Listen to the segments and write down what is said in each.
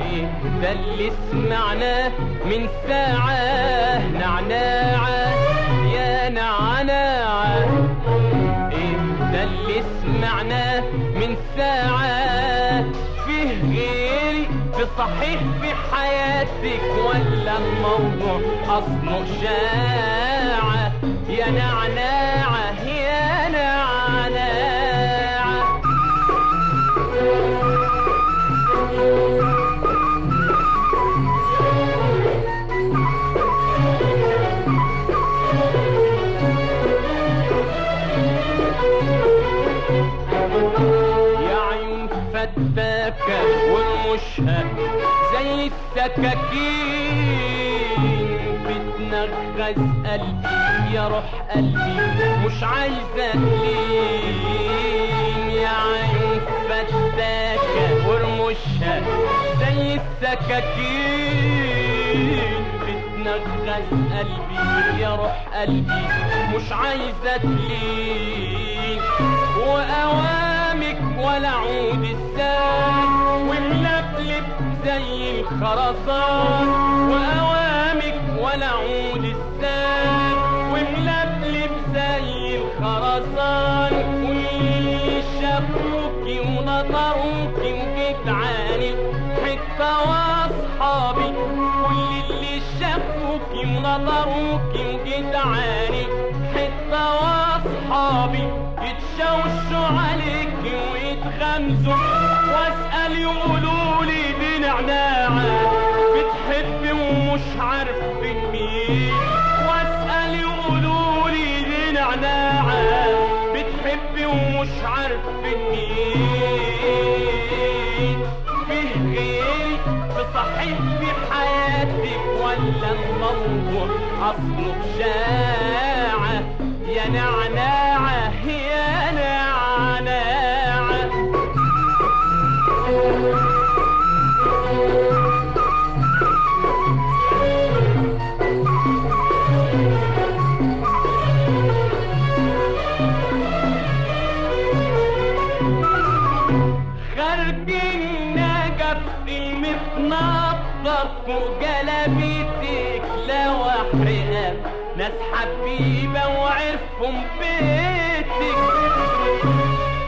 إيه ده اللي سمعناه من ساعة. نعناعة يا نعناعة إيه ده اللي سمعناه من ساعة. فيه غيري في صحيح في حياتك. ولا الموضوع أصله شاعة. يا نعناعة فتاكة ورموشها زي السكاكين. بتنغز قلبي يا روح قلبي مش عايزة تلين يا عيون فتاكة ورموشها زي السكاكين. بتنغز قلبي يا روح قلبي مش عايزة تلين وأوامك ولا عود السان واللبلب زي الخرسان وأوامك ولا عود السان واللبلب زي الخرسان واللي شافوكي ونطروكي وجدعانك حتى وأصحابي كل اللي شافوكي ونطروكي وجدعانك حتى وأصحابي يتشوشوا عليك ويتغمزوا واسأل يقولوا لي دي نعناعة بتحبي ومش عارفين مين واسأل يقولوا لي دي نعناعة بتحبي ومش عارفين مين فيه غيري في صحيح في حياتك ولا الموضوع أصله بشاعة يا نعناعة فوق جلابيتك لو احرقها ناس حبيبة وعرفهم بيتك.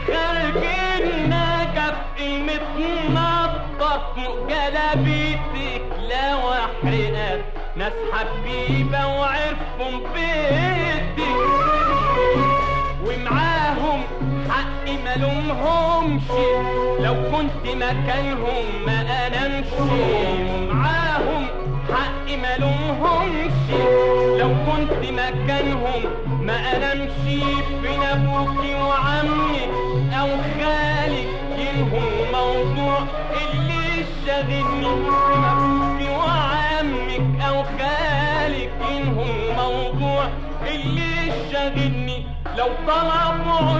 خارج النجف المتنطر فوق جلابيتك لو احرقها ناس حبيبة وعرفهم بيتك. ومعاهم حق ما لومهمش. لو كنت مكانهم ما أنا امشي ومعاهم حق ما لومهمش. لو كنت مكانهم ما أنا امشي فين ابوكي وعمي أو خالك ينهم موضوع اللي شاغلني. فين ابوكي وعمك أو خالك ينهم موضوع اللي شاغلني. لو طلبوا